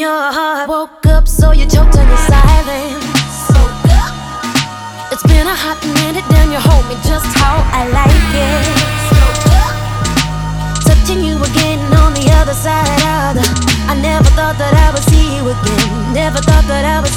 I woke up, so you choked on your silence. It's been a hot minute, damn, you hold me just how I like it. Touching you again on the other side of the. I never thought that I would see you again. Never thought that I would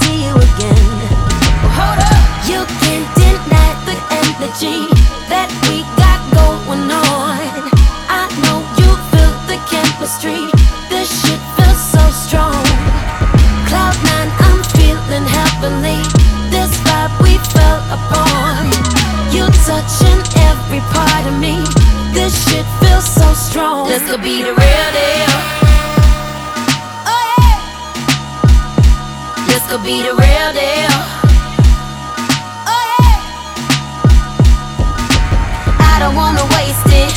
This could be the real deal. Oh yeah. This could be the real deal. Oh yeah. I don't wanna waste it.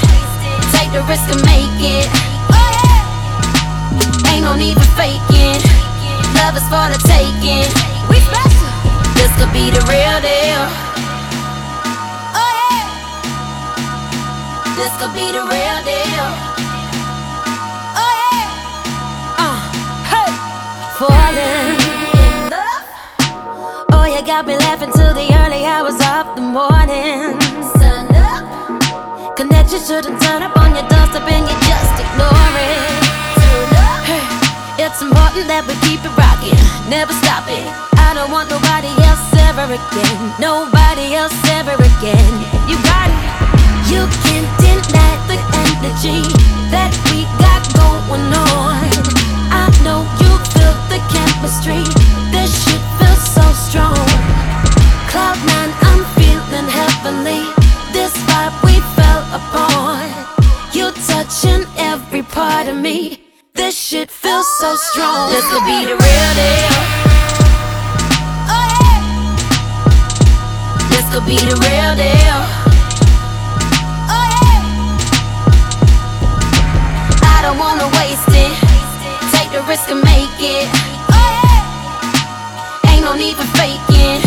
Take the risk and make it. Oh yeah. Ain't no need for faking. Love is for the taking. We special. This could be the real deal. Oh yeah. This could be the real Connection shouldn't turn up on your doorstep and you just ignore it. Hey, It's important that we keep it rocking, never stop it. I don't want nobody else ever again. Nobody else ever again. You. You upon. You touching every part of me. This shit feels so strong. This could be the real deal. Oh yeah. This could be the real deal. Oh yeah. I don't wanna waste it. Take the risk and make it. Oh yeah. Ain't no need for faking.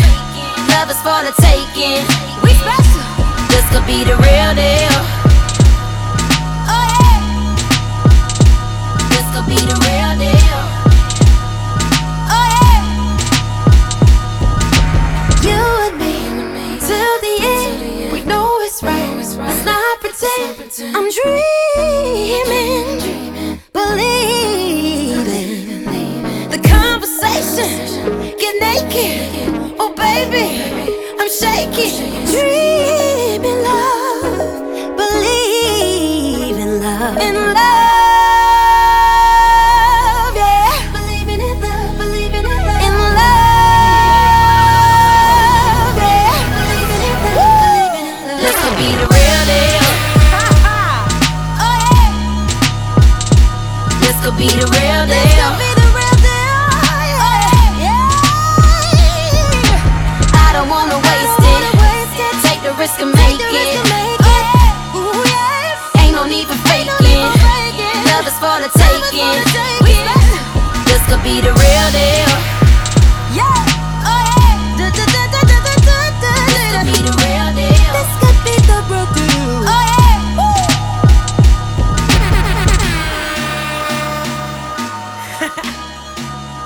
Love is for the taking. We special. Could be the real deal. Oh yeah. This could be the real deal. Oh yeah. You and me till the end. We know it's right. Not pretend. I'm dreaming, believing. The conversation get naked. Oh baby, I'm shaking. Could be the real deal. The real deal. I don't wanna waste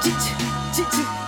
Hey!